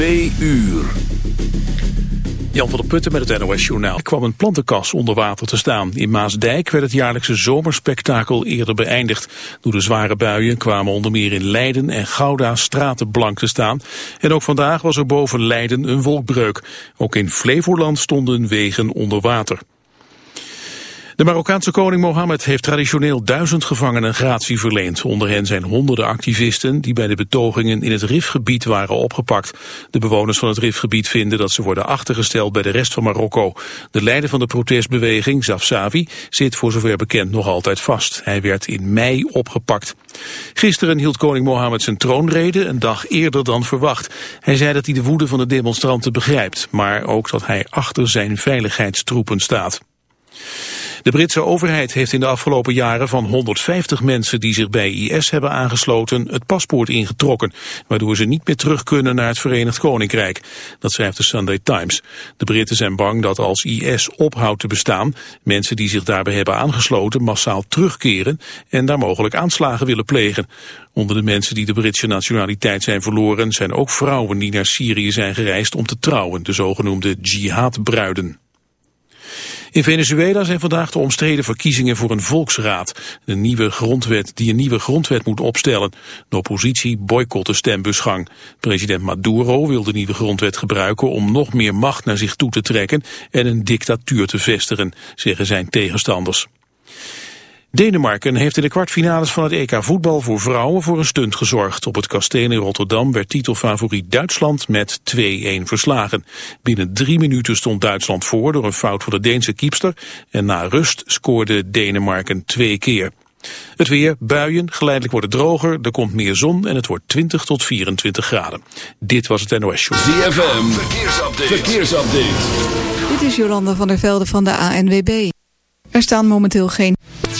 2 uur. Jan van der Putten met het NOS-journaal. kwam een plantenkas onder water te staan. In Maasdijk werd het jaarlijkse zomerspektakel eerder beëindigd. Door de zware buien kwamen onder meer in Leiden en Gouda straten blank te staan. En ook vandaag was er boven Leiden een wolkbreuk. Ook in Flevoland stonden wegen onder water. De Marokkaanse koning Mohammed heeft traditioneel duizend gevangenen gratie verleend. Onder hen zijn honderden activisten die bij de betogingen in het Rifgebied waren opgepakt. De bewoners van het Rifgebied vinden dat ze worden achtergesteld bij de rest van Marokko. De leider van de protestbeweging, Zafsavi, zit voor zover bekend nog altijd vast. Hij werd in mei opgepakt. Gisteren hield koning Mohammed zijn troonrede een dag eerder dan verwacht. Hij zei dat hij de woede van de demonstranten begrijpt, maar ook dat hij achter zijn veiligheidstroepen staat. De Britse overheid heeft in de afgelopen jaren van 150 mensen die zich bij IS hebben aangesloten het paspoort ingetrokken, waardoor ze niet meer terug kunnen naar het Verenigd Koninkrijk. Dat schrijft de Sunday Times. De Britten zijn bang dat als IS ophoudt te bestaan, mensen die zich daarbij hebben aangesloten massaal terugkeren en daar mogelijk aanslagen willen plegen. Onder de mensen die de Britse nationaliteit zijn verloren zijn ook vrouwen die naar Syrië zijn gereisd om te trouwen, de zogenoemde jihadbruiden. In Venezuela zijn vandaag de omstreden verkiezingen voor een volksraad. Een nieuwe grondwet die een nieuwe grondwet moet opstellen. De oppositie boycott de stembusgang. President Maduro wil de nieuwe grondwet gebruiken om nog meer macht naar zich toe te trekken en een dictatuur te vestigen, zeggen zijn tegenstanders. Denemarken heeft in de kwartfinales van het EK voetbal voor vrouwen voor een stunt gezorgd. Op het kasteel in Rotterdam werd titelfavoriet Duitsland met 2-1 verslagen. Binnen drie minuten stond Duitsland voor door een fout van de Deense kiepster. En na rust scoorde Denemarken twee keer. Het weer, buien, geleidelijk wordt het droger, er komt meer zon en het wordt 20 tot 24 graden. Dit was het NOS Show. ZFM, verkeersupdate. verkeersupdate. Dit is Jolanda van der Velde van de ANWB. Er staan momenteel geen...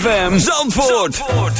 ZFM Zandvoort.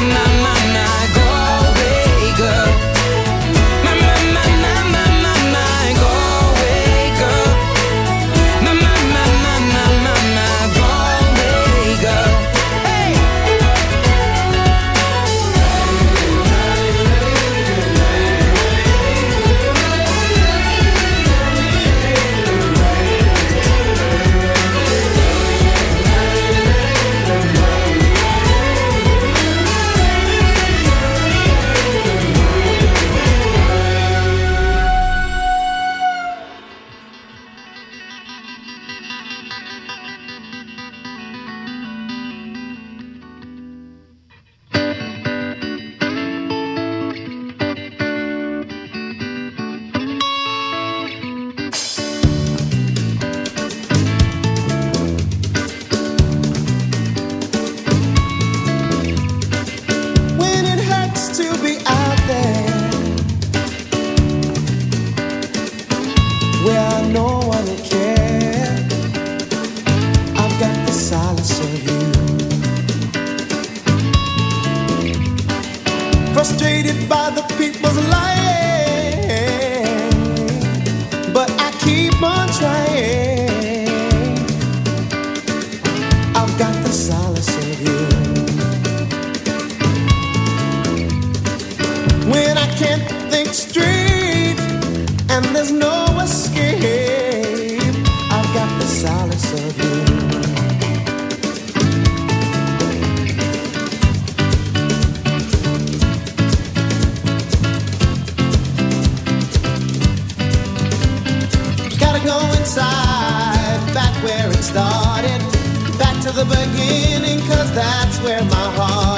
na beginning, cause that's where my heart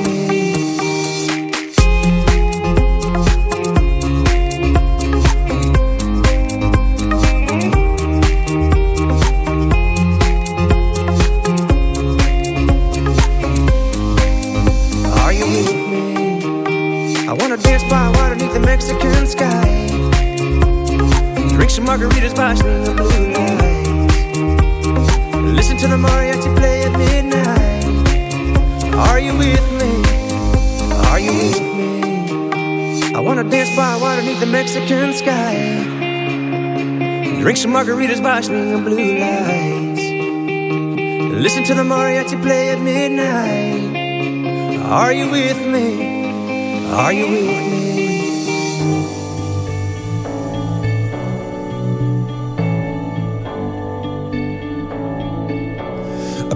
Margaritas by swinging blue lights. Listen to the mariachi play at midnight. Are you with me? Are you with me? I wanna dance by water beneath the Mexican sky. Drink some margaritas by swinging blue lights. Listen to the mariachi play at midnight. Are you with me? Are you with me?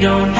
don't